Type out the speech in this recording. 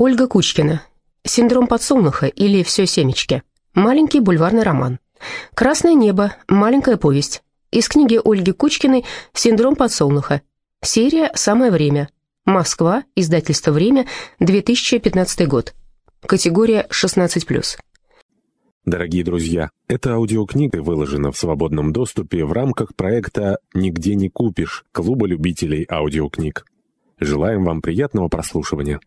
Ольга Кучкина. Синдром подсолнуха или «Все семечки». Маленький бульварный роман. «Красное небо. Маленькая повесть». Из книги Ольги Кучкиной «Синдром подсолнуха». Серия «Самое время». Москва. Издательство «Время». 2015 год. Категория 16+. Дорогие друзья, эта аудиокнига выложена в свободном доступе в рамках проекта «Нигде не купишь» Клуба любителей аудиокниг. Желаем вам приятного прослушивания.